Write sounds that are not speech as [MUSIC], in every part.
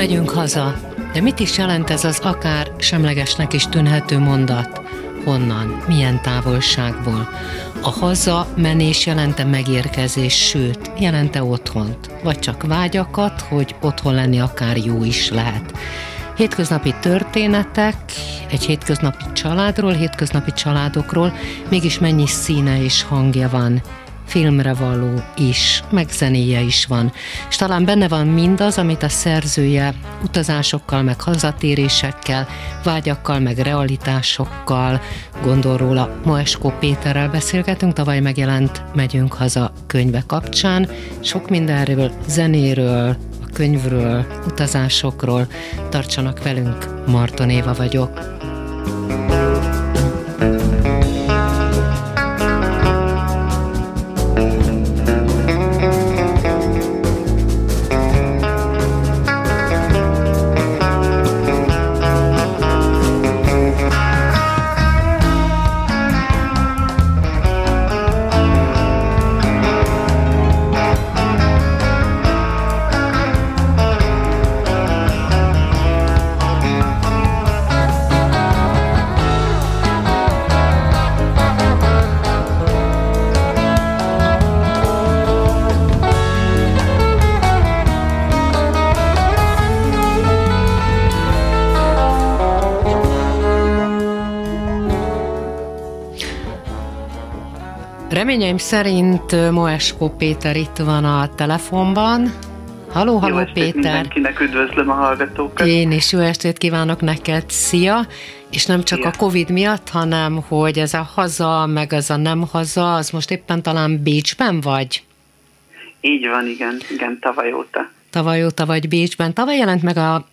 Megyünk haza. De mit is jelent ez az akár semlegesnek is tűnhető mondat? Honnan? Milyen távolságból? A haza menés jelente megérkezés, sőt, jelente otthont. Vagy csak vágyakat, hogy otthon lenni akár jó is lehet. Hétköznapi történetek, egy hétköznapi családról, hétköznapi családokról, mégis mennyi színe és hangja van filmre való is, meg zenéje is van. És talán benne van mindaz, amit a szerzője utazásokkal, meg hazatérésekkel, vágyakkal, meg realitásokkal gondol róla. Moeskó Péterrel beszélgetünk, tavaly megjelent Megyünk haza könyve kapcsán. Sok mindenről, zenéről, a könyvről, utazásokról. Tartsanak velünk, Marton Éva vagyok. Reményeim szerint Moeskó Péter itt van a telefonban. Halló, halló jó Péter! mindenkinek üdvözlöm a hallgatókat! Én is jó estét kívánok neked, szia! És nem csak Szia. a Covid miatt, hanem hogy ez a haza, meg ez a nem haza, az most éppen talán Bécsben vagy? Így van, igen, igen, tavaly óta. Tavaly óta vagy Bécsben. Tavaly jelent meg a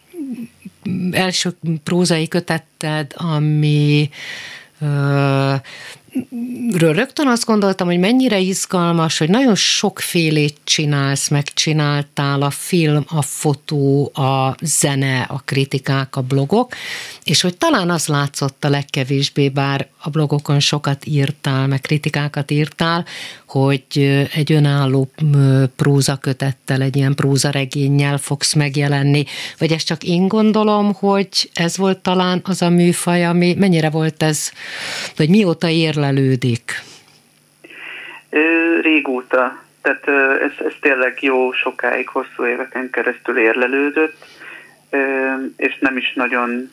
első prózai kötetted, ami ről rögtön azt gondoltam, hogy mennyire izgalmas, hogy nagyon sokfélét csinálsz, megcsináltál a film, a fotó, a zene, a kritikák, a blogok, és hogy talán az látszott a legkevésbé, bár a blogokon sokat írtál, meg kritikákat írtál, hogy egy önálló prózakötettel, egy ilyen prózaregénnyel fogsz megjelenni, vagy ezt csak én gondolom, hogy ez volt talán az a műfaj, ami mennyire volt ez, vagy mióta érlelődik? Régóta. Tehát ez, ez tényleg jó sokáig, hosszú éveken keresztül érlelődött, és nem is nagyon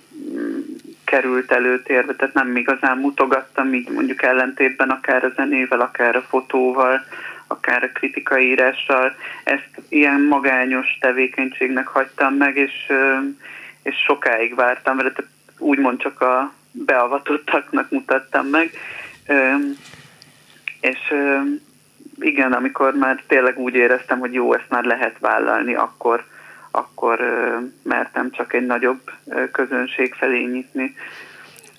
került előtérbe, tehát nem igazán mutogattam, így mondjuk ellentétben akár a zenével, akár a fotóval, akár a kritikai írással. Ezt ilyen magányos tevékenységnek hagytam meg, és, és sokáig vártam vele, tehát úgymond csak a beavatottaknak mutattam meg. És igen, amikor már tényleg úgy éreztem, hogy jó, ezt már lehet vállalni, akkor, akkor mertem csak egy nagyobb közönség felé nyitni.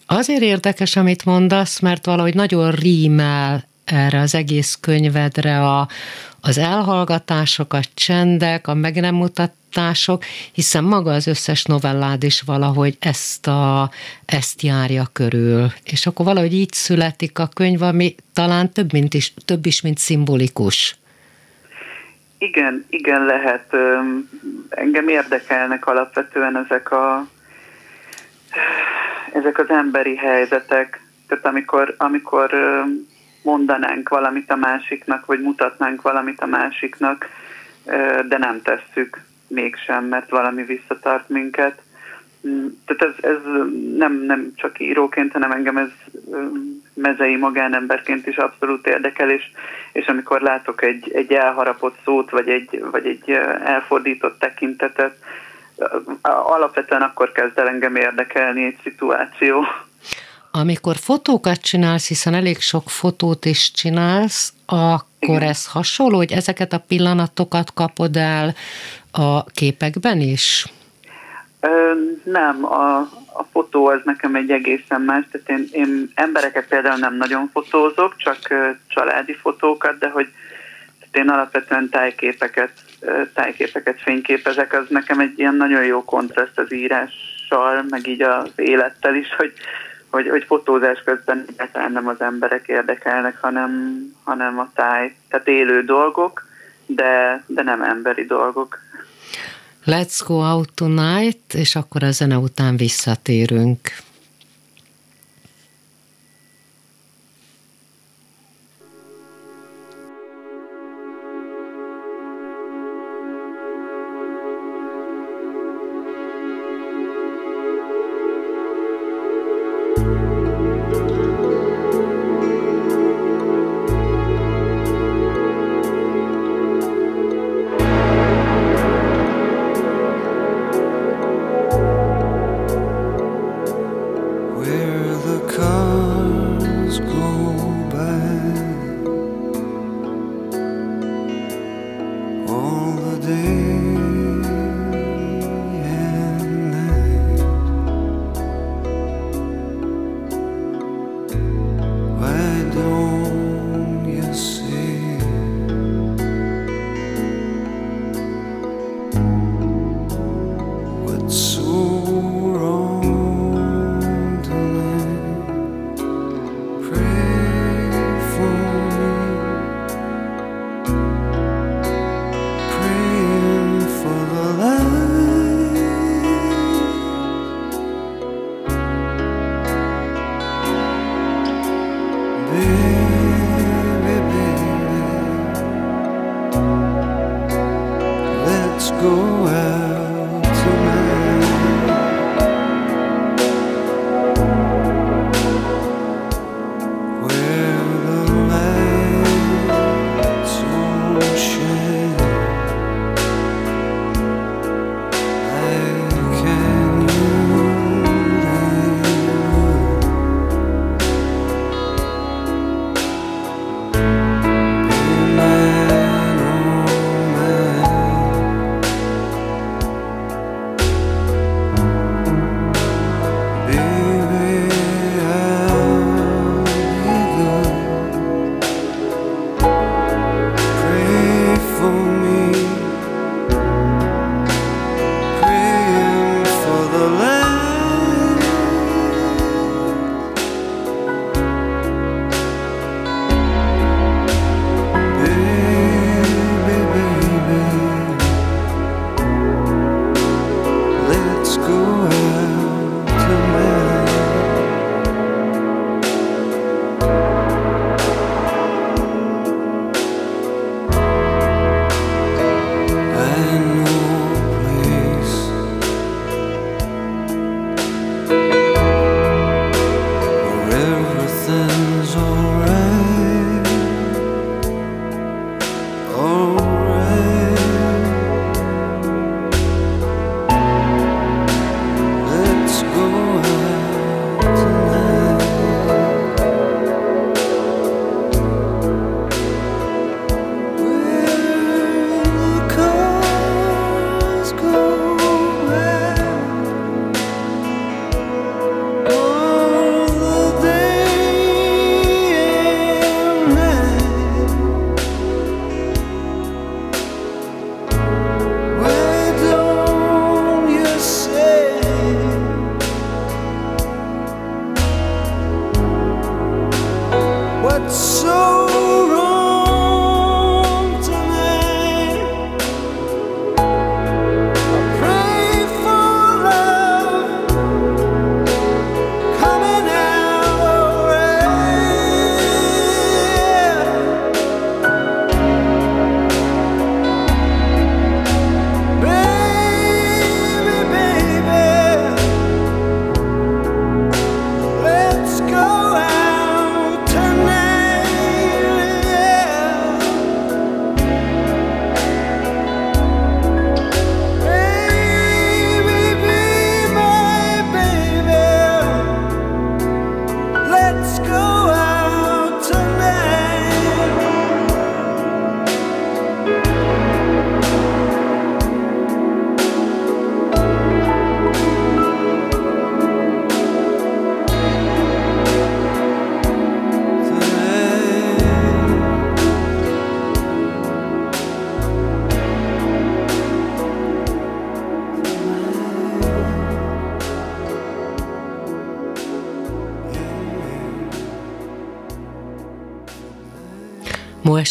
Azért érdekes, amit mondasz, mert valahogy nagyon rímel erre az egész könyvedre a, az elhallgatások, a csendek, a meg nem mutatások, hiszen maga az összes novellád is valahogy ezt, a, ezt járja körül. És akkor valahogy így születik a könyv, ami talán több, mint is, több is, mint szimbolikus. Igen, igen lehet. Engem érdekelnek alapvetően ezek a ezek az emberi helyzetek, tehát amikor, amikor mondanánk valamit a másiknak, vagy mutatnánk valamit a másiknak, de nem tesszük mégsem, mert valami visszatart minket. Mm, tehát ez, ez nem, nem csak íróként, hanem engem ez mezei magánemberként is abszolút érdekel, és, és amikor látok egy, egy elharapott szót, vagy egy, vagy egy elfordított tekintetet, alapvetően akkor kezd el engem érdekelni egy szituáció. Amikor fotókat csinálsz, hiszen elég sok fotót is csinálsz, Akkor Igen. ez hasonló, hogy ezeket a pillanatokat kapod el a képekben is? Ö, nem, a, a fotó az nekem egy egészen más, tehát én, én embereket például nem nagyon fotózok, csak családi fotókat, de hogy én alapvetően tájképeket, tájképeket fényképezek, az nekem egy ilyen nagyon jó kontraszt az írással, meg így az élettel is, hogy, hogy, hogy fotózás közben egyáltalán nem az emberek érdekelnek, hanem, hanem a táj. Tehát élő dolgok, de, de nem emberi dolgok. Let's go out tonight, és akkor a zene után visszatérünk.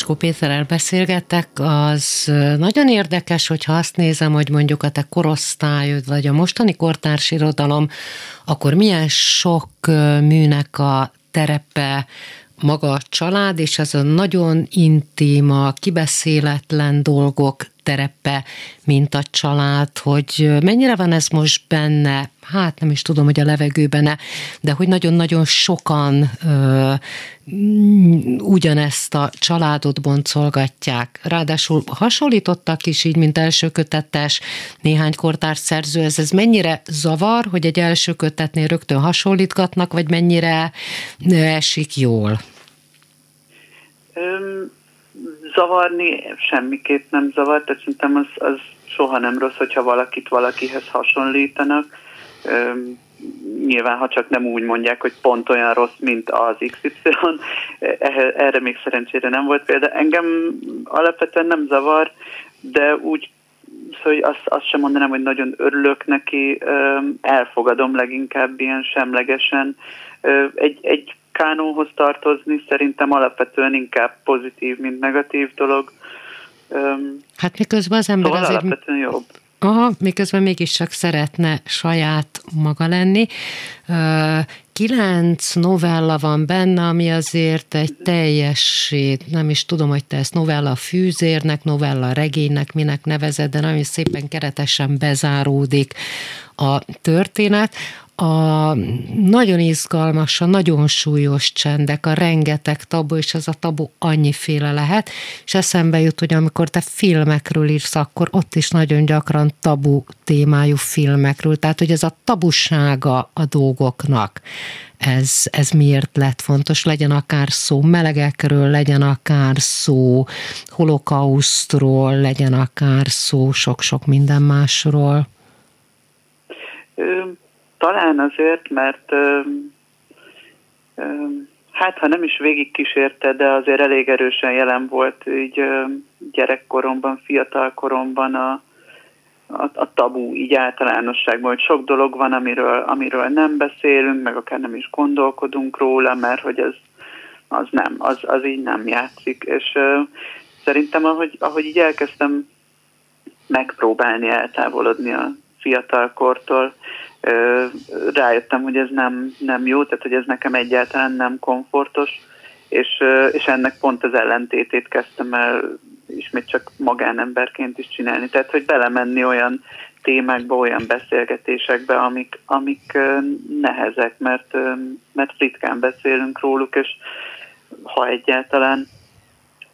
Moeskó Péterrel beszélgettek, az nagyon érdekes, hogyha azt nézem, hogy mondjuk a te korosztályod, vagy a mostani kortárs irodalom, akkor milyen sok műnek a terepe maga a család, és ez a nagyon intim, a kibeszéletlen dolgok terepe, mint a család, hogy mennyire van ez most benne, hát nem is tudom, hogy a levegőben de hogy nagyon-nagyon sokan ö, ugyanezt a családot boncolgatják. Ráadásul hasonlítottak is így, mint első kötetes néhány kortárs szerző. Ez, ez mennyire zavar, hogy egy első kötetnél rögtön hasonlítgatnak, vagy mennyire esik jól? Öm, zavarni semmiképp nem zavar, tehát szerintem az, az soha nem rossz, hogyha valakit valakihez hasonlítanak. Nyilván, ha csak nem úgy mondják, hogy pont olyan rossz, mint az XY, erre még szerencsére nem volt példa. Engem alapvetően nem zavar, de úgy szóval azt, azt sem mondanám, hogy nagyon örülök neki, elfogadom leginkább ilyen semlegesen. Egy, egy kánonhoz tartozni szerintem alapvetően inkább pozitív, mint negatív dolog. Hát miközben az ember szóval azért... alapvetően jobb. Aha, miközben mégis csak szeretne saját maga lenni. Kilenc novella van benne, ami azért egy teljes, nem is tudom, hogy te ezt novella fűzérnek, novella regénynek, minek nevezed, de nagyon szépen keretesen bezáródik a történet a nagyon izgalmas, a nagyon súlyos csendek, a rengeteg tabu, és ez a tabu annyiféle lehet, és eszembe jut, hogy amikor te filmekről írsz, akkor ott is nagyon gyakran tabu témájú filmekről, tehát hogy ez a tabusága a dolgoknak, ez, ez miért lett fontos, legyen akár szó melegekről, legyen akár szó holokausztról, legyen akár szó sok-sok minden másról. Talán azért, mert hát ha nem is végig kísérte, de azért elég erősen jelen volt így gyerekkoromban, fiatalkoromban a, a, a tabu így általánosságban, hogy sok dolog van, amiről, amiről nem beszélünk, meg akár nem is gondolkodunk róla, mert hogy ez az nem, az, az így nem játszik. És uh, szerintem, ahogy, ahogy így elkezdtem megpróbálni eltávolodni a fiatalkortól, rájöttem, hogy ez nem, nem jó, tehát hogy ez nekem egyáltalán nem komfortos, és, és ennek pont az ellentétét kezdtem el ismét csak magánemberként is csinálni. Tehát, hogy belemenni olyan témákba, olyan beszélgetésekbe, amik, amik nehezek, mert, mert ritkán beszélünk róluk, és ha egyáltalán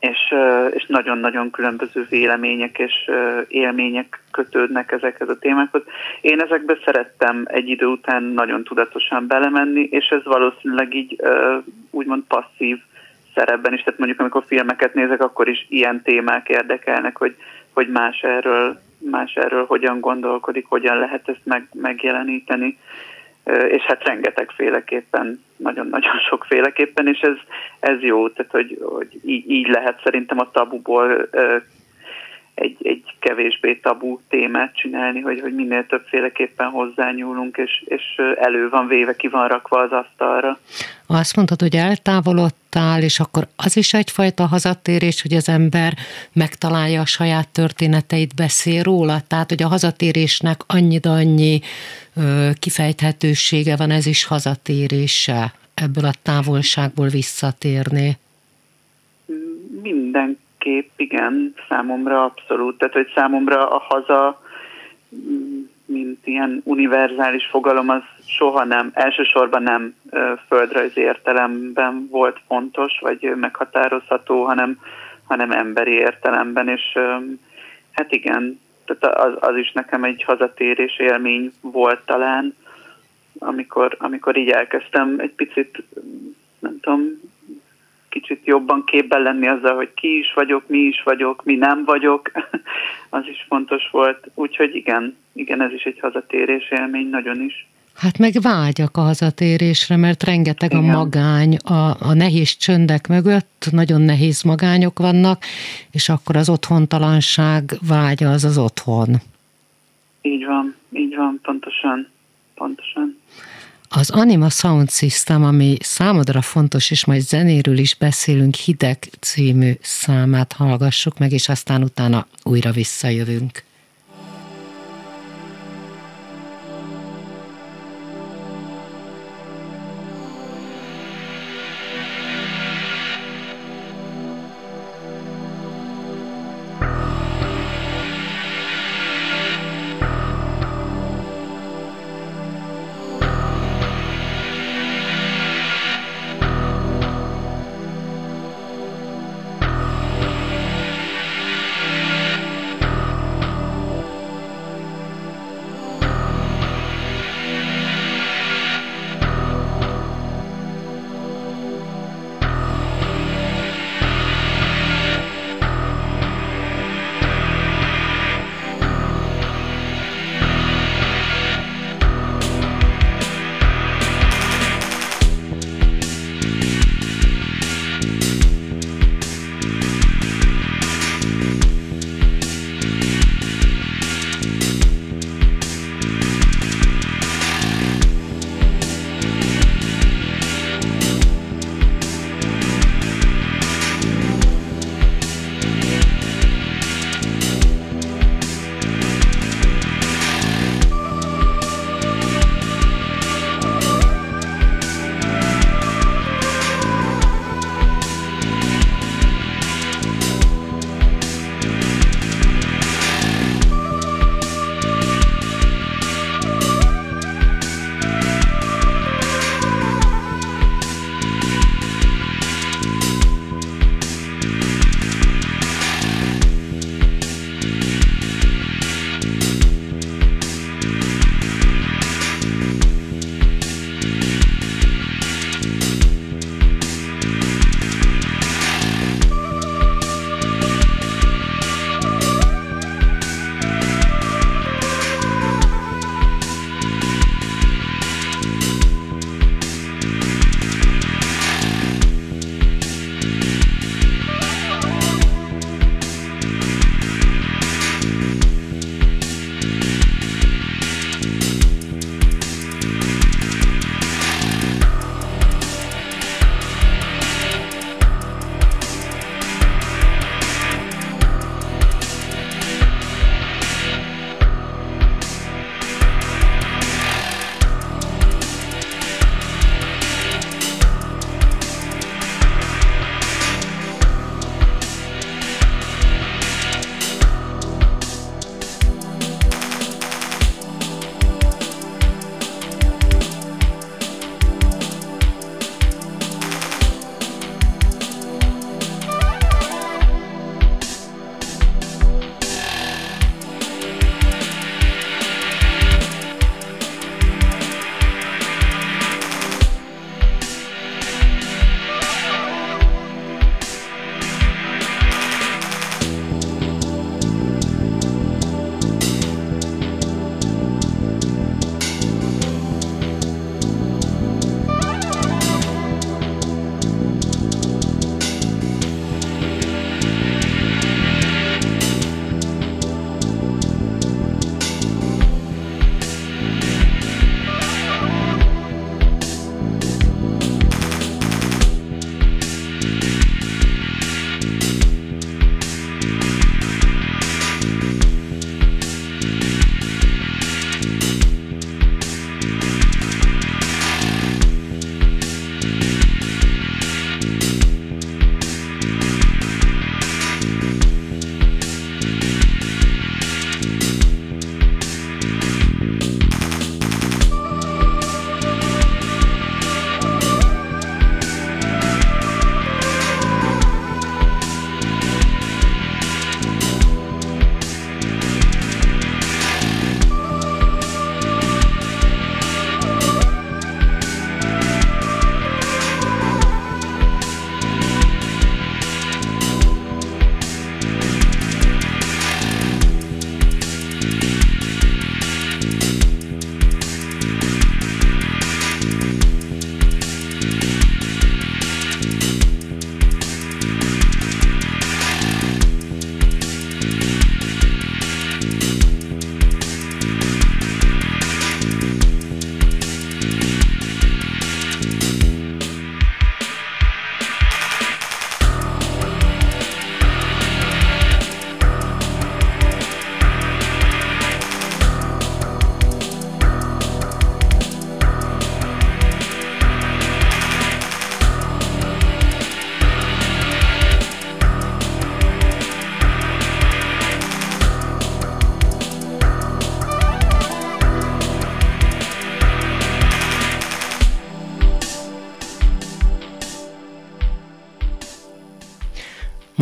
és, és nagyon-nagyon különböző vélemények és élmények kötődnek ezekhez a témákhoz. Én ezekbe szerettem egy idő után nagyon tudatosan belemenni, és ez valószínűleg így úgymond passzív szerepben is, tehát mondjuk amikor filmeket nézek, akkor is ilyen témák érdekelnek, hogy, hogy más erről, más erről hogyan gondolkodik, hogyan lehet ezt meg, megjeleníteni és hát rengeteg féleképpen, nagyon-nagyon [LAUGHS] sokféleképpen, és ez, ez jó, tehát hogy, hogy így, így lehet szerintem a tabuból egy, egy kevésbé tabu témát csinálni, hogy, hogy minél többféleképpen hozzányúlunk, és, és elő van véve, ki van rakva az asztalra. Azt mondtad, hogy eltávolodtál, és akkor az is egyfajta hazatérés, hogy az ember megtalálja a saját történeteit, beszél róla, tehát hogy a hazatérésnek annyi annyi kifejthetősége van, ez is hazatérése ebből a távolságból visszatérni. Minden kép, igen, számomra abszolút. Tehát, hogy számomra a haza, mint ilyen univerzális fogalom, az soha nem, elsősorban nem földrajzi értelemben volt fontos, vagy meghatározható, hanem, hanem emberi értelemben, és hát igen, tehát az, az is nekem egy hazatérés élmény volt talán, amikor, amikor így elkezdtem egy picit, nem tudom, kicsit jobban képben lenni azzal, hogy ki is vagyok, mi is vagyok, mi nem vagyok, [LAUGHS] az is fontos volt. Úgyhogy igen, igen, ez is egy hazatérés élmény, nagyon is. Hát meg vágyak a hazatérésre, mert rengeteg Igen. a magány, a, a nehéz csöndek mögött, nagyon nehéz magányok vannak, és akkor az otthontalanság vágya az az otthon. Így van, így van, pontosan, pontosan. Az Anima Sound System, ami számodra fontos, és majd zenéről is beszélünk, Hideg című számát hallgassuk meg, és aztán utána újra visszajövünk.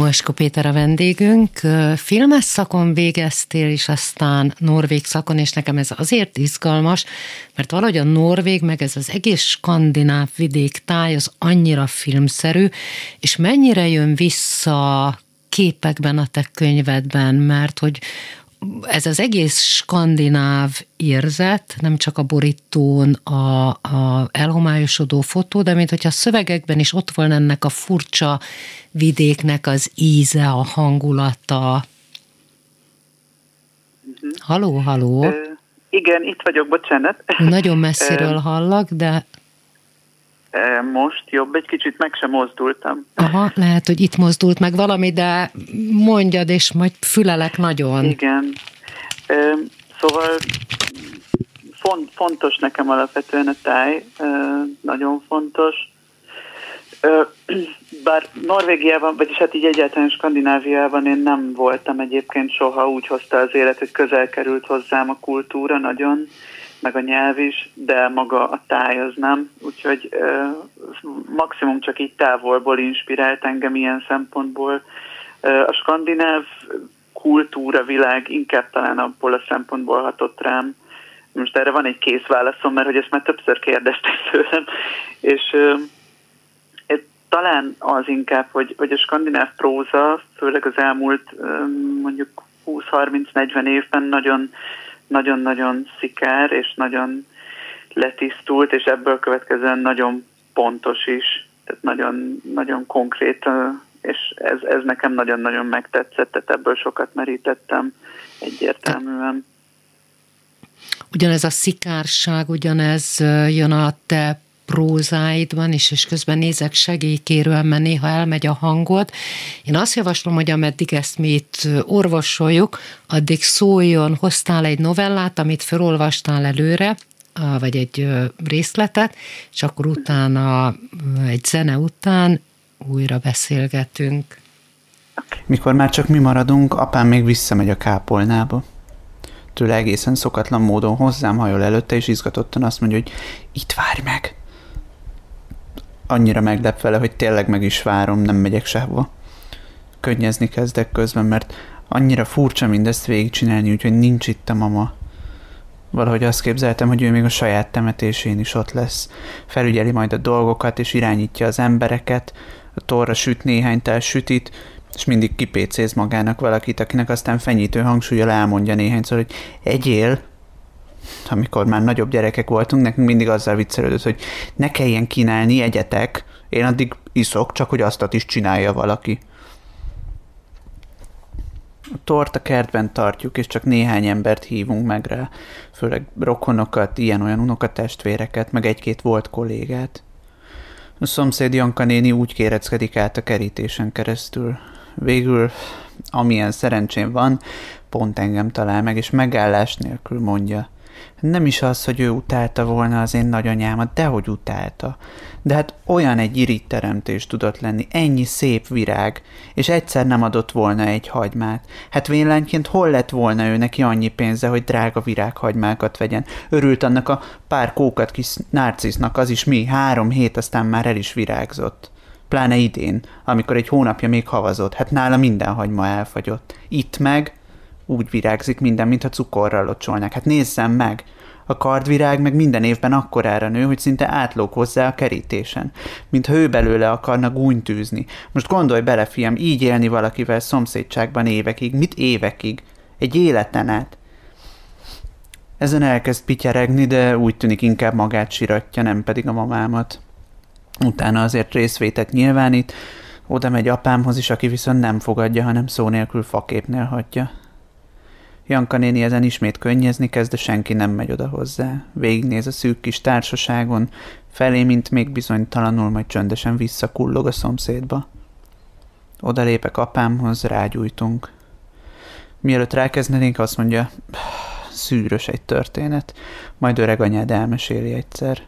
Moesko Péter a vendégünk. Filmes szakon végeztél, és aztán norvég szakon, és nekem ez azért izgalmas, mert valahogy a norvég, meg ez az egész skandináv vidék táj, az annyira filmszerű, és mennyire jön vissza képekben a te könyvedben, mert hogy ez az egész skandináv érzet, nem csak a borítón a, a elhomályosodó fotó, de mint hogyha a szövegekben is ott volna ennek a furcsa vidéknek az íze, a hangulata. Haló, haló. Ö, igen, itt vagyok, bocsánat. Nagyon messziről hallak, de most jobb, egy kicsit meg sem mozdultam. Aha, lehet, hogy itt mozdult meg valami, de mondjad, és majd fülelek nagyon. Igen. Szóval fontos nekem alapvetően a táj, nagyon fontos. Bár Norvégiában, vagyis hát így egyáltalán Skandináviában én nem voltam egyébként soha, úgy hozta az élet, hogy közel került hozzám a kultúra nagyon meg a nyelv is, de maga a táj az nem, úgyhogy maximum csak így távolból inspirált engem ilyen szempontból. A skandináv kultúra világ inkább talán abból a szempontból hatott rám. Most erre van egy kész válaszom, mert hogy ezt már többször kérdezték tőlem, és talán az inkább, hogy, hogy a skandináv próza, főleg az elmúlt mondjuk 20-30-40 évben nagyon nagyon-nagyon szikár, és nagyon letisztult, és ebből következően nagyon pontos is, tehát nagyon, nagyon konkrét, és ez, ez nekem nagyon-nagyon megtetszett, tehát ebből sokat merítettem egyértelműen. Ugyanez a szikárság, ugyanez jön a te prózáidban is, és közben nézek segélykérően, mert néha elmegy a hangod. Én azt javaslom, hogy ameddig ezt mi itt orvosoljuk, addig szóljon, hoztál egy novellát, amit felolvastál előre, vagy egy részletet, és akkor utána, egy zene után újra beszélgetünk. Mikor már csak mi maradunk, apám még visszamegy a kápolnába. Tőle egészen szokatlan módon hozzám hajol előtte, és izgatottan azt mondja, hogy itt várj meg annyira meglep vele, hogy tényleg meg is várom, nem megyek sehova. Könnyezni kezdek közben, mert annyira furcsa mindezt végigcsinálni, úgyhogy nincs itt a mama. Valahogy azt képzeltem, hogy ő még a saját temetésén is ott lesz. Felügyeli majd a dolgokat, és irányítja az embereket, a torra süt néhány tel sütit, és mindig kipécéz magának valakit, akinek aztán fenyítő hangsúlyjal elmondja néhányszor, hogy egyél, amikor már nagyobb gyerekek voltunk, nekünk mindig azzal viccelődött, hogy ne kelljen kínálni, egyetek, én addig iszok, csak hogy azt is csinálja valaki. A tort a kertben tartjuk, és csak néhány embert hívunk meg rá, főleg rokonokat, ilyen-olyan unokatestvéreket, meg egy-két volt kollégát. A szomszéd Janka néni úgy kéreckedik át a kerítésen keresztül. Végül, amilyen szerencsém van, pont engem talál meg, és megállás nélkül mondja – nem is az, hogy ő utálta volna az én nagyanyámat, dehogy utálta. De hát olyan egy irítteremtés tudott lenni, ennyi szép virág, és egyszer nem adott volna egy hagymát. Hát vélányként hol lett volna ő neki annyi pénze, hogy drága virághagymákat vegyen? Örült annak a pár kókat kis narcisznak, az is mi, három hét, aztán már el is virágzott. Pláne idén, amikor egy hónapja még havazott, hát nála minden hagyma elfagyott. Itt meg úgy virágzik minden, mintha cukorral locsolnak. Hát nézzem meg! A kardvirág meg minden évben akkorára nő, hogy szinte átlók hozzá a kerítésen, mintha ő belőle akarna gúnytűzni. Most gondolj bele, fiam, így élni valakivel szomszédságban évekig. Mit évekig? Egy életen át. Ezen elkezd pityeregni, de úgy tűnik inkább magát siratja, nem pedig a mamámat. Utána azért részvétet nyilvánít, oda megy apámhoz is, aki viszont nem fogadja, hanem szó nélkül faképnél hagyja. Janka néni ezen ismét könnyezni kezd, de senki nem megy oda hozzá. Végignéz a szűk kis társaságon, felé, mint még bizonytalanul, majd csöndesen visszakullog a szomszédba. Oda lépek apámhoz, rágyújtunk. Mielőtt rákezdenénk, azt mondja, szűrös egy történet, majd öreg anyád elmeséli egyszer.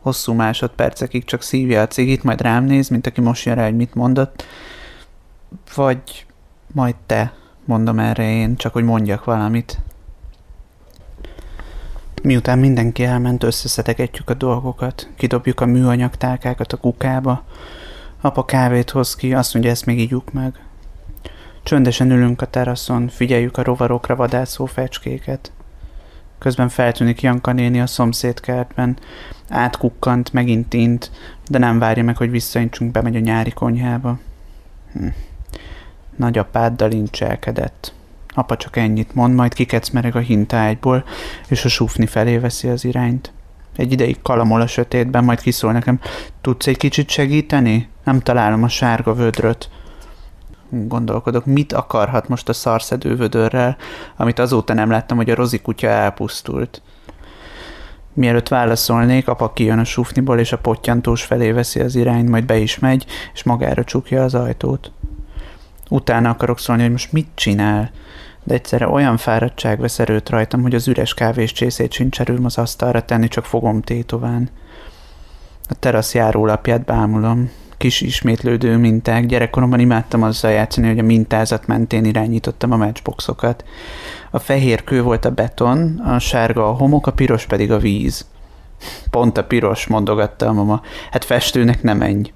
Hosszú másodpercekig csak szívja a cigit, majd rám néz, mint aki mosja rá, hogy mit mondott, vagy majd te, mondom erre én, csak hogy mondjak valamit. Miután mindenki elment, összeszedegetjük a dolgokat, kidobjuk a műanyag tálkákat a kukába, Apa kávét hoz ki, azt mondja, ezt még ígyuk meg. Csöndesen ülünk a teraszon, figyeljük a rovarokra vadászó fecskéket. Közben feltűnik Janka néni a szomszédkertben. Átkukkant, megint int, de nem várja meg, hogy visszaintsunk, bemegy a nyári konyhába. Hm. Nagyapáddal incselkedett. Apa csak ennyit mond, majd kikecmereg a hintágyból, és a sufni felé veszi az irányt. Egy ideig kalamol a sötétben, majd kiszól nekem, tudsz egy kicsit segíteni? Nem találom a sárga vödröt. Gondolkodok, mit akarhat most a szarszedő vödörrel, amit azóta nem láttam, hogy a rozi kutya elpusztult. Mielőtt válaszolnék, apa kijön a sufniból, és a pottyantós felé veszi az irányt, majd be is megy, és magára csukja az ajtót. Utána akarok szólni, hogy most mit csinál, de egyszerre olyan fáradtság vesz erőt rajtam, hogy az üres kávés csészét sincserül az asztalra tenni, csak fogom tétován. A terasz járólapját bámulom. Kis ismétlődő minták. Gyerekkoromban imádtam azzal játszani, hogy a mintázat mentén irányítottam a matchboxokat. A fehér kő volt a beton, a sárga a homok, a piros pedig a víz. Pont a piros, mondogatta a mama. Hát festőnek nem menj.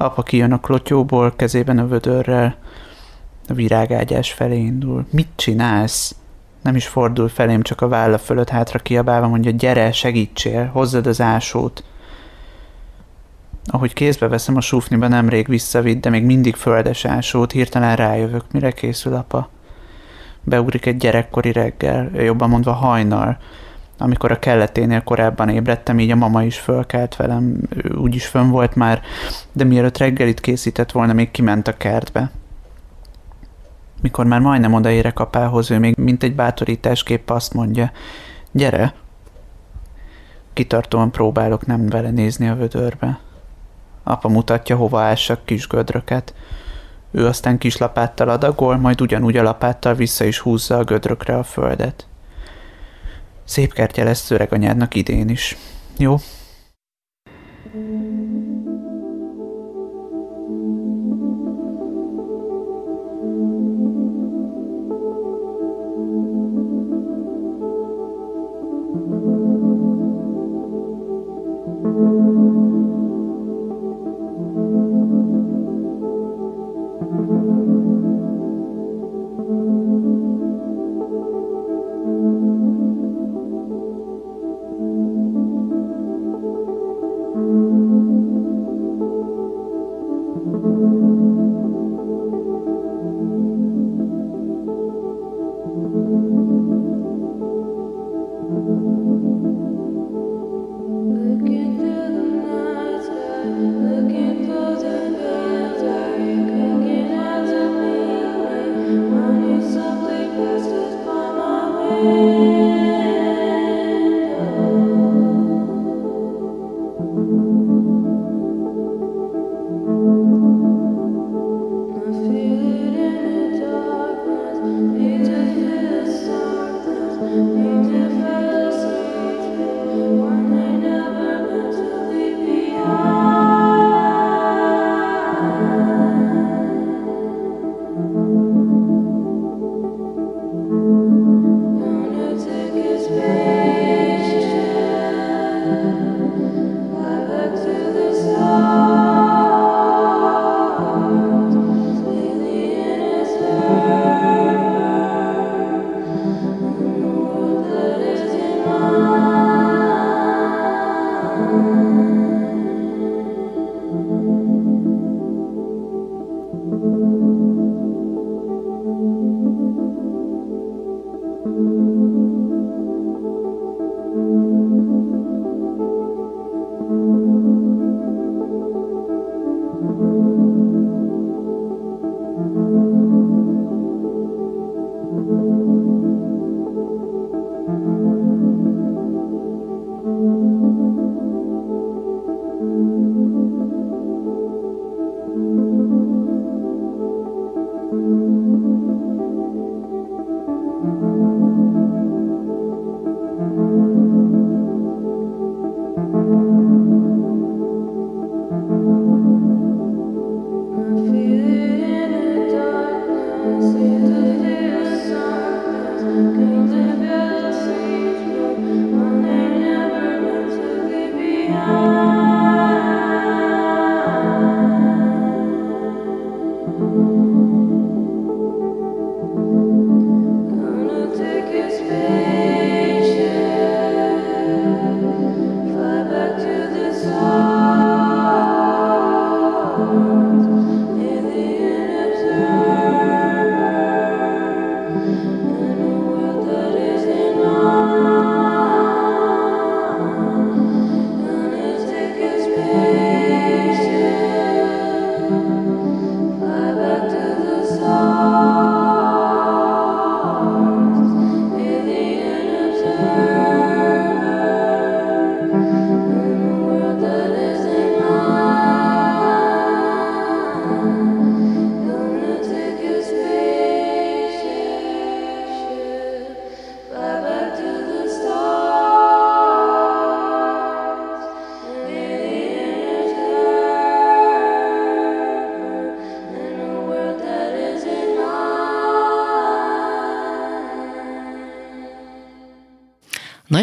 Apa kijön a klotyóból, kezében a vödörrel. A virágágyás felé indul. Mit csinálsz? Nem is fordul felém, csak a válla fölött hátra kiabálva mondja, gyere, segítsél, hozzad az ásót. Ahogy kézbe veszem a súfniba, nemrég visszavitt, de még mindig földes ásót, hirtelen rájövök, mire készül apa. Beugrik egy gyerekkori reggel, jobban mondva hajnal, amikor a kelleténél korábban ébredtem, így a mama is fölkelt velem, úgyis fönn volt már, de mielőtt reggelit készített volna, még kiment a kertbe. Mikor már majdnem odaérek apához, ő még mint egy bátorításképp azt mondja, gyere! Kitartóan próbálok nem vele nézni a vödörbe. Apa mutatja, hova ássak kis gödröket. Ő aztán kis lapáttal adagol, majd ugyanúgy a lapáttal vissza is húzza a gödrökre a földet. Szép kertje lesz szöreg anyádnak idén is. Jó?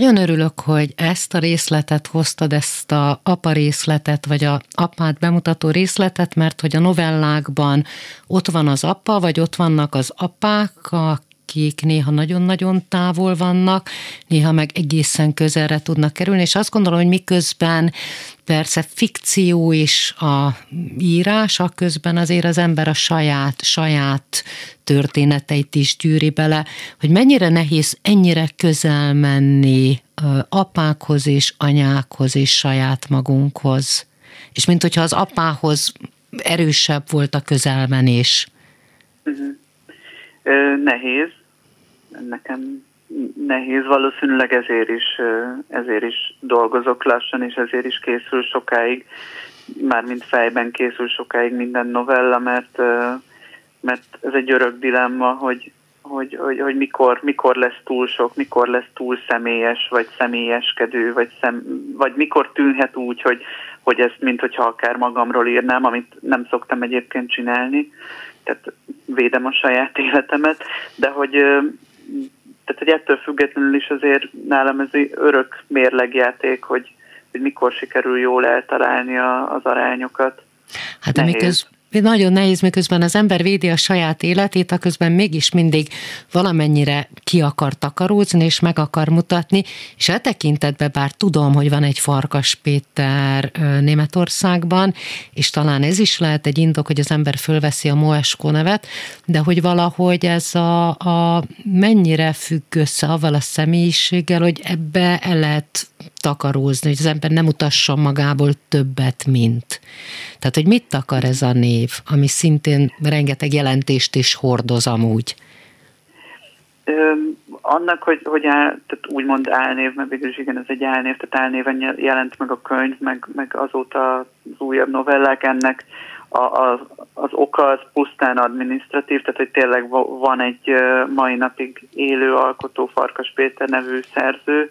Nagyon örülök, hogy ezt a részletet hoztad, ezt a apa részletet, vagy a apát bemutató részletet, mert hogy a novellákban ott van az apa, vagy ott vannak az apák, akik néha nagyon-nagyon távol vannak, néha meg egészen közelre tudnak kerülni, és azt gondolom, hogy miközben persze fikció is a írás, a közben azért az ember a saját, saját történeteit is gyűri bele, hogy mennyire nehéz ennyire közel menni apákhoz és anyákhoz és saját magunkhoz. És mint hogyha az apához erősebb volt a közelmenés. Uh-huh. Nehéz. Nekem nehéz, valószínűleg ezért is, ezért is dolgozok lassan, és ezért is készül sokáig, mármint fejben készül sokáig minden novella, mert, mert ez egy örök dilemma, hogy, hogy, hogy, hogy mikor, mikor lesz túl sok, mikor lesz túl személyes, vagy személyeskedő, vagy, szem, vagy mikor tűnhet úgy, hogy, hogy ezt, mint hogyha akár magamról írnám, amit nem szoktam egyébként csinálni, tehát védem a saját életemet, de hogy tehát hogy ettől függetlenül is azért nálam ez örök mérlegjáték, hogy, hogy mikor sikerül jól eltalálni a, az arányokat. Hát amiköz, nagyon nehéz, miközben az ember védi a saját életét, a közben mégis mindig valamennyire ki akar takarózni, és meg akar mutatni, és e tekintetben bár tudom, hogy van egy Farkas Péter Németországban, és talán ez is lehet egy indok, hogy az ember fölveszi a Moesko nevet, de hogy valahogy ez a, a mennyire függ össze avval a személyiséggel, hogy ebbe el lehet takarózni, hogy az ember nem utasson magából többet, mint. Tehát, hogy mit akar ez a név, ami szintén rengeteg jelentést is hordoz amúgy? Ö, annak, hogy, hogy áll, tehát úgymond álnév, mert végül is igen, ez egy álnév, tehát álnéven jelent meg a könyv, meg, meg azóta az újabb novellák ennek a, a, az oka az pusztán administratív, tehát hogy tényleg van egy mai napig élő alkotó Farkas Péter nevű szerző,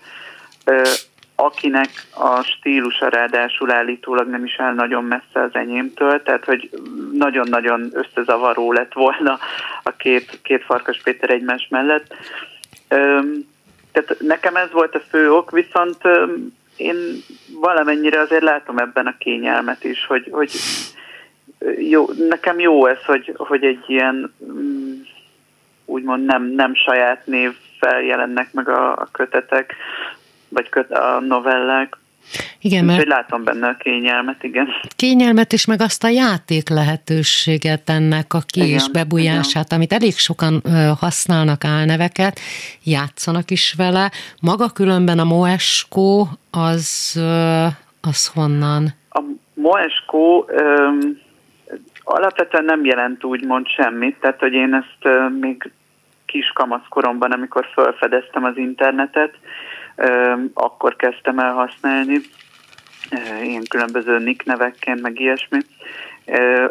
akinek a stílusa ráadásul állítólag nem is áll nagyon messze az enyémtől, tehát hogy nagyon-nagyon összezavaró lett volna a két, két Farkas Péter egymás mellett. Tehát nekem ez volt a fő ok, viszont én valamennyire azért látom ebben a kényelmet is, hogy, hogy jó, nekem jó ez, hogy, hogy egy ilyen mm, úgymond nem, nem saját névvel jelennek meg a, a kötetek, vagy a novellák. Igen, mert... Úgyhogy látom benne a kényelmet, igen. Kényelmet is, meg azt a játék lehetőséget ennek a ki igen, és bebújását, igen. amit elég sokan használnak álneveket, játszanak is vele. Maga különben a Moesko, az, az honnan? A Moesko ö, alapvetően nem jelent úgymond semmit, tehát hogy én ezt ö, még kis kamaszkoromban, amikor felfedeztem az internetet, akkor kezdtem el használni, ilyen különböző nick nevekként, meg ilyesmi.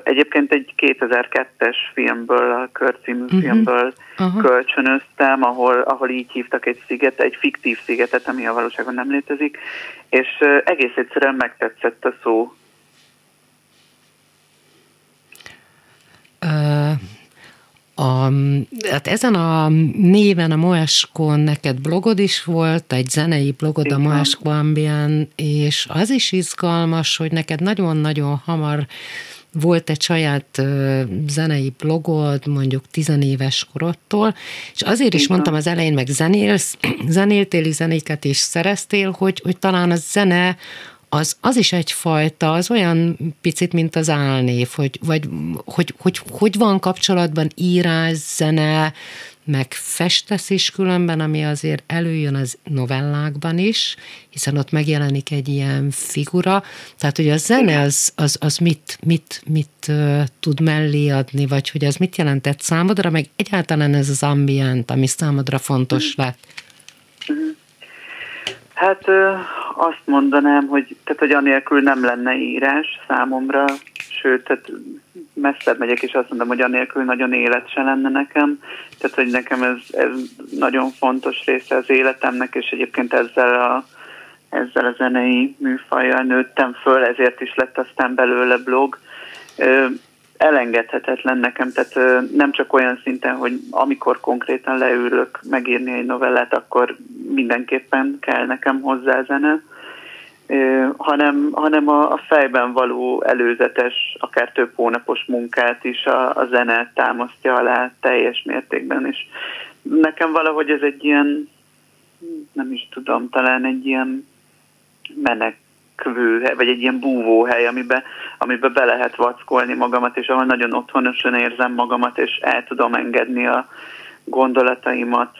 Egyébként egy 2002-es filmből, a Kör című uh-huh. filmből uh-huh. kölcsönöztem, ahol, ahol így hívtak egy sziget, egy fiktív szigetet, ami a valóságban nem létezik, és egész egyszerűen megtetszett a szó. Uh, a, hát ezen a néven a Moeskon neked blogod is volt, egy zenei blogod a Moesko Ambien, és az is izgalmas, hogy neked nagyon-nagyon hamar volt egy saját zenei blogod, mondjuk tizenéves korodtól, és azért is mondtam az elején, meg zenélsz, [CLEARS THROAT] zenéltél zenéket is szereztél, hogy, hogy talán a zene az, az is egyfajta, az olyan picit, mint az álnév, hogy, vagy, hogy, hogy, hogy van kapcsolatban írás, zene, meg festesz is különben, ami azért előjön az novellákban is, hiszen ott megjelenik egy ilyen figura, tehát hogy a zene az, az, az mit, mit, mit uh, tud mellé adni, vagy hogy az mit jelentett számodra, meg egyáltalán ez az ambient, ami számodra fontos lett. Hát azt mondanám, hogy, tehát, hogy anélkül nem lenne írás számomra, sőt, tehát messzebb megyek, és azt mondom, hogy anélkül nagyon élet se lenne nekem. Tehát, hogy nekem ez, ez nagyon fontos része az életemnek, és egyébként ezzel a, ezzel a zenei műfajjal nőttem föl, ezért is lett aztán belőle blog. Elengedhetetlen nekem, tehát nem csak olyan szinten, hogy amikor konkrétan leülök megírni egy novellát, akkor mindenképpen kell nekem hozzá zene, hanem, hanem a, fejben való előzetes, akár több hónapos munkát is a, a zene támasztja alá teljes mértékben, és nekem valahogy ez egy ilyen, nem is tudom, talán egy ilyen menekvő, vagy egy ilyen búvóhely, amiben, amiben be lehet vackolni magamat, és ahol nagyon otthonosan érzem magamat, és el tudom engedni a gondolataimat,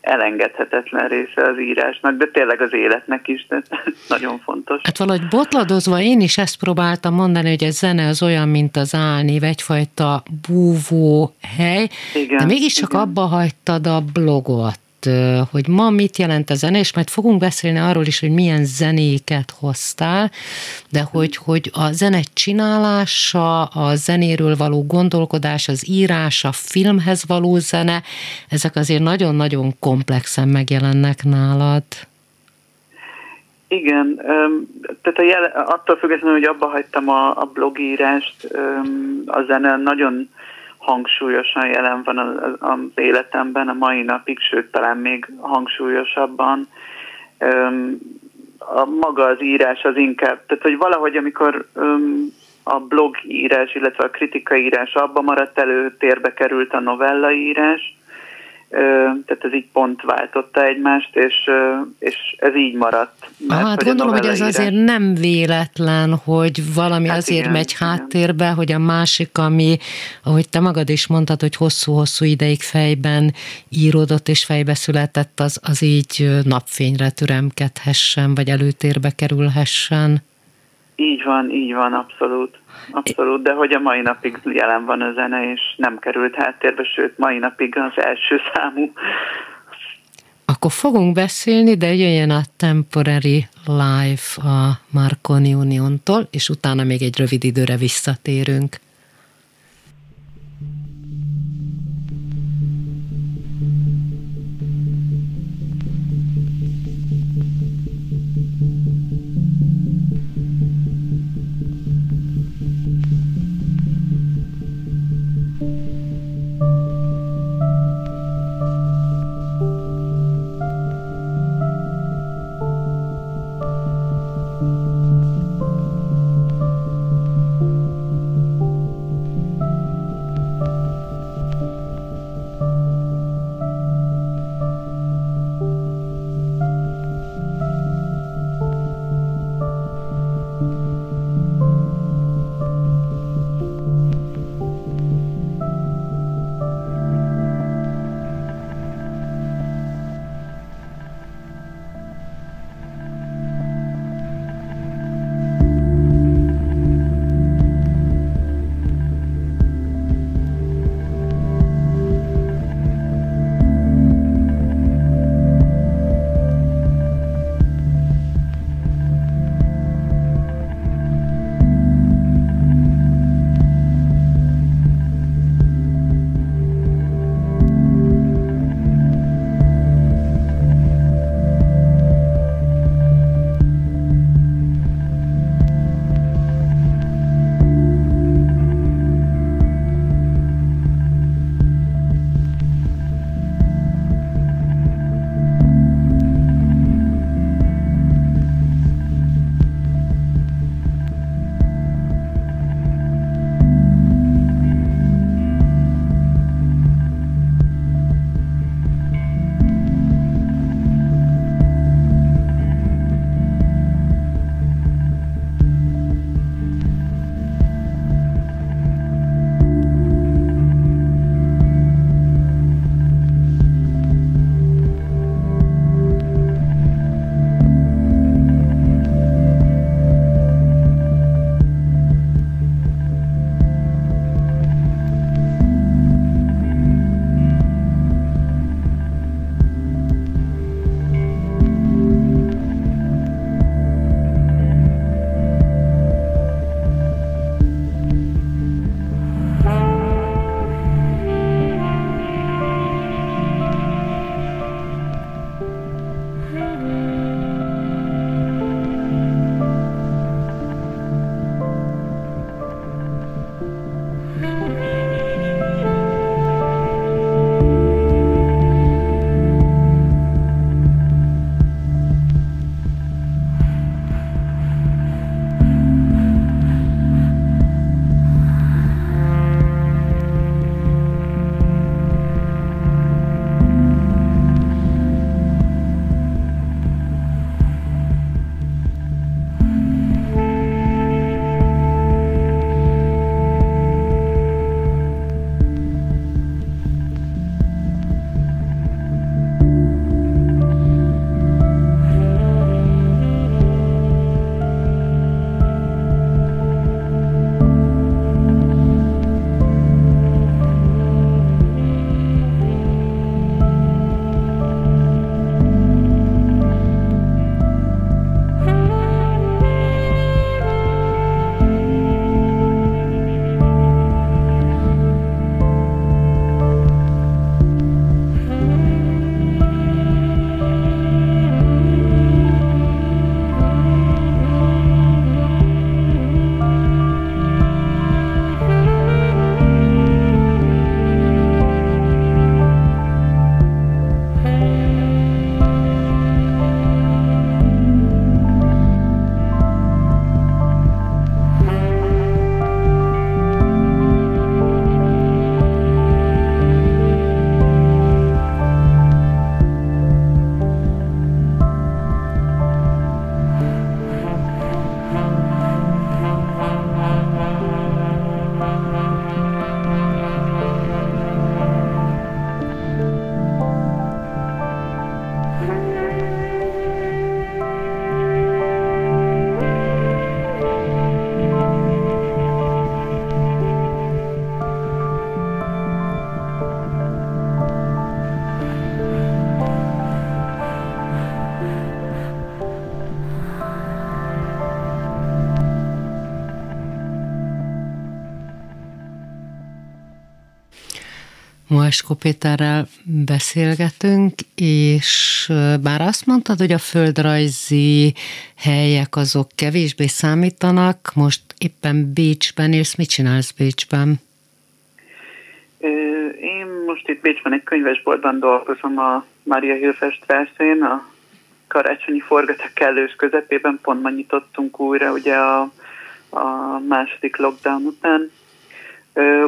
elengedhetetlen része az írásnak, de tényleg az életnek is, de [LAUGHS] nagyon fontos. Hát valahogy botladozva én is ezt próbáltam mondani, hogy a zene az olyan, mint az állni, egyfajta búvó hely, igen, de mégiscsak igen. abba hagytad a blogot hogy ma mit jelent a zene, és majd fogunk beszélni arról is, hogy milyen zenéket hoztál, de hogy, hogy a zene csinálása, a zenéről való gondolkodás, az írás, a filmhez való zene, ezek azért nagyon-nagyon komplexen megjelennek nálad. Igen, tehát a jel, attól függetlenül, hogy abba hagytam a, a blogírást, a zene nagyon hangsúlyosan jelen van az, életemben a mai napig, sőt talán még hangsúlyosabban. A maga az írás az inkább, tehát hogy valahogy amikor a blogírás, illetve a kritikai abba maradt előtérbe került a novellaírás, tehát ez így pont váltotta egymást, és, és ez így maradt. Mert, hát hogy gondolom, hogy ez azért nem véletlen, hogy valami hát azért igen, megy igen. háttérbe, hogy a másik, ami, ahogy te magad is mondtad, hogy hosszú-hosszú ideig fejben íródott és fejbe született, az, az így napfényre türemkedhessen, vagy előtérbe kerülhessen. Így van, így van, abszolút. Abszolút, de hogy a mai napig jelen van a zene, és nem került háttérbe, sőt, mai napig az első számú. Akkor fogunk beszélni, de jöjjön a Temporary Life a Marconi Uniontól, és utána még egy rövid időre visszatérünk. Moesko Péterrel beszélgetünk, és bár azt mondtad, hogy a földrajzi helyek azok kevésbé számítanak, most éppen Bécsben és mit csinálsz Bécsben? Én most itt Bécsben egy könyvesboltban dolgozom a Maria Hilfest verszén, a karácsonyi forgatok kellős közepében, pont ma nyitottunk újra ugye a, a második lockdown után,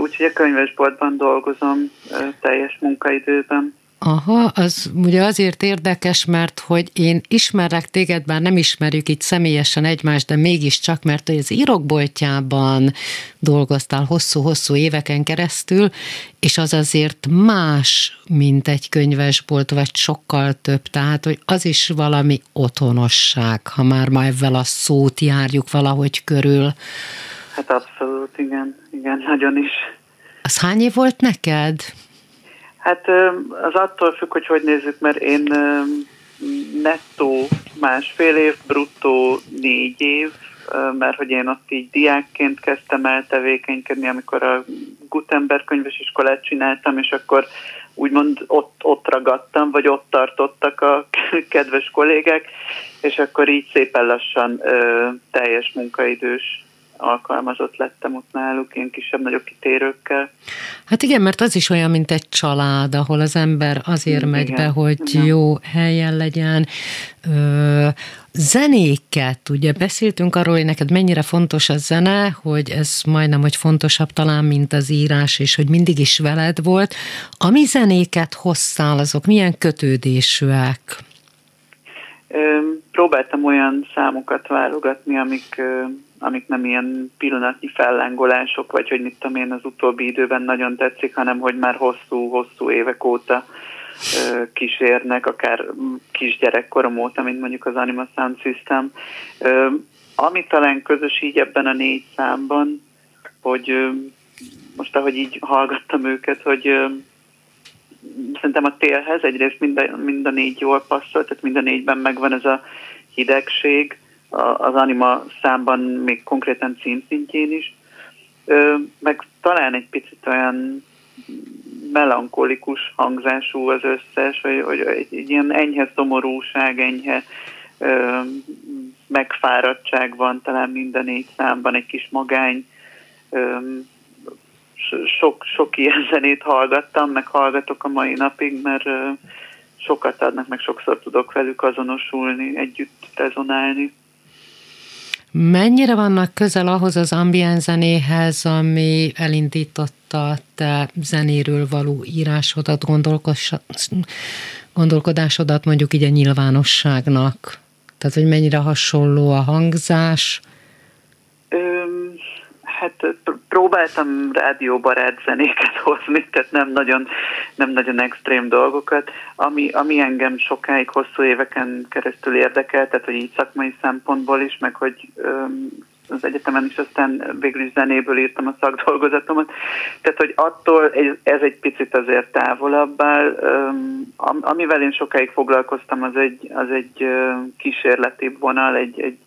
Úgyhogy a könyvesboltban dolgozom teljes munkaidőben. Aha, az ugye azért érdekes, mert hogy én ismerek téged, bár nem ismerjük itt személyesen egymást, de mégiscsak, mert hogy az írokboltjában dolgoztál hosszú-hosszú éveken keresztül, és az azért más, mint egy könyvesbolt, vagy sokkal több, tehát hogy az is valami otthonosság, ha már ma ezzel a szót járjuk valahogy körül. Hát abszolút, igen, igen, nagyon is. Az hány év volt neked? Hát az attól függ, hogy hogy nézzük, mert én nettó másfél év, bruttó négy év, mert hogy én ott így diákként kezdtem el tevékenykedni, amikor a Gutenberg könyvesiskolát csináltam, és akkor úgymond ott, ott ragadtam, vagy ott tartottak a [LAUGHS] kedves kollégák, és akkor így szépen lassan ö, teljes munkaidős alkalmazott lettem ott náluk, ilyen kisebb-nagyobb kitérőkkel. Hát igen, mert az is olyan, mint egy család, ahol az ember azért igen, megy be, hogy igen. jó helyen legyen. Ö, zenéket, ugye beszéltünk arról, hogy neked mennyire fontos a zene, hogy ez majdnem, hogy fontosabb talán, mint az írás, és hogy mindig is veled volt. Ami zenéket hoztál, azok milyen kötődésűek? Próbáltam olyan számokat válogatni, amik amik nem ilyen pillanatnyi fellángolások, vagy hogy mit tudom én az utóbbi időben nagyon tetszik, hanem hogy már hosszú-hosszú évek óta kísérnek, akár kisgyerekkorom óta, mint mondjuk az Anima Sound System. Ami talán közös így ebben a négy számban, hogy most ahogy így hallgattam őket, hogy szerintem a télhez egyrészt mind a, mind a négy jól passzol, tehát mind a négyben megvan ez a hidegség, az anima számban még konkrétan címszintjén is, meg talán egy picit olyan melankolikus hangzású az összes, hogy, hogy egy, egy ilyen enyhe szomorúság, enyhe ö, megfáradtság van talán minden négy számban, egy kis magány. Sok, sok ilyen [LAUGHS] zenét hallgattam, meg hallgatok a mai napig, mert ö, sokat adnak, meg sokszor tudok velük azonosulni, együtt rezonálni. Mennyire vannak közel ahhoz az ambient zenéhez, ami elindította te zenéről való írásodat, gondolkodásodat mondjuk így a nyilvánosságnak? Tehát, hogy mennyire hasonló a hangzás? Öm, Hát próbáltam rádióbarát zenéket [LAUGHS] hozni, tehát nem nagyon, nem nagyon extrém dolgokat, ami, ami engem sokáig, hosszú éveken keresztül érdekel, tehát hogy így szakmai szempontból is, meg hogy öm, az egyetemen is aztán végül is zenéből írtam a szakdolgozatomat. Tehát, hogy attól ez egy picit azért távolabb áll. Amivel én sokáig foglalkoztam, az egy, az egy kísérleti vonal, egy, egy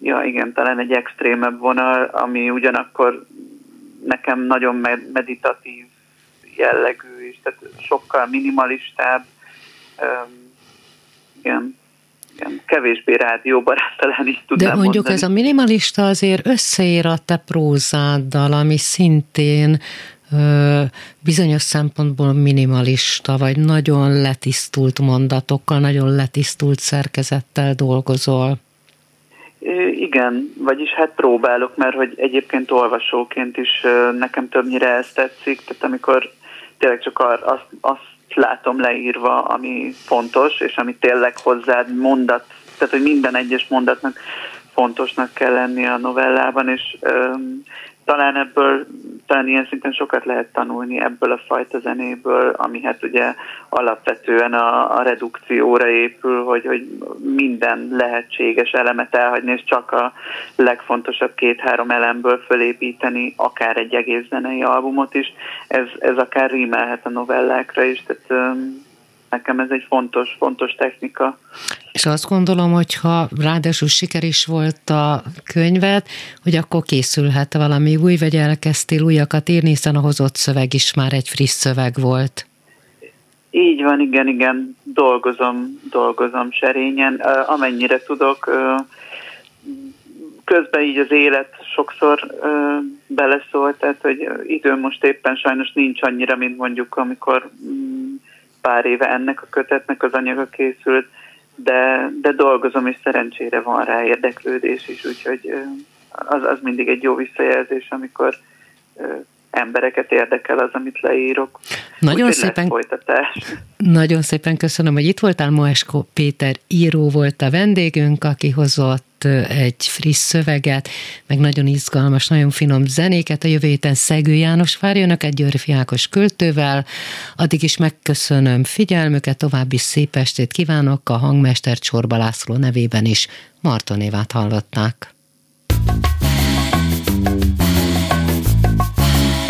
ja igen, talán egy extrémebb vonal, ami ugyanakkor nekem nagyon meditatív jellegű, és tehát sokkal minimalistább, um, igen, igen, kevésbé rádióbarát talán is tudnám De mondjuk mondani. ez a minimalista azért összeér a te prózáddal, ami szintén bizonyos szempontból minimalista, vagy nagyon letisztult mondatokkal, nagyon letisztult szerkezettel dolgozol. Igen, vagyis hát próbálok, mert hogy egyébként olvasóként is nekem többnyire ez tetszik, tehát amikor tényleg csak azt, azt látom leírva, ami fontos, és ami tényleg hozzád mondat, tehát hogy minden egyes mondatnak fontosnak kell lenni a novellában, és talán ebből, talán ilyen szinten sokat lehet tanulni ebből a fajta zenéből, ami hát ugye alapvetően a, a redukcióra épül, hogy, hogy minden lehetséges elemet elhagyni, és csak a legfontosabb két-három elemből fölépíteni akár egy egész zenei albumot is. Ez, ez akár rímelhet a novellákra is, tehát nekem ez egy fontos, fontos technika. És azt gondolom, hogy ha ráadásul siker is volt a könyvet, hogy akkor készülhet valami új, vagy elkezdtél újakat írni, hiszen a hozott szöveg is már egy friss szöveg volt. Így van, igen, igen, dolgozom, dolgozom serényen, amennyire tudok. Közben így az élet sokszor beleszólt, tehát hogy idő most éppen sajnos nincs annyira, mint mondjuk, amikor mm, pár éve ennek a kötetnek az anyaga készült, de, de dolgozom, és szerencsére van rá érdeklődés is, úgyhogy az, az mindig egy jó visszajelzés, amikor embereket érdekel az, amit leírok. Nagyon Úgy, szépen, nagyon szépen köszönöm, hogy itt voltál. Moesko Péter író volt a vendégünk, aki hozott egy friss szöveget, meg nagyon izgalmas, nagyon finom zenéket. A jövő héten Szegő János várja önöket Györfi Ákos költővel. Addig is megköszönöm figyelmüket, további szép estét kívánok. A hangmester Csorba László nevében is Marton Évát hallották.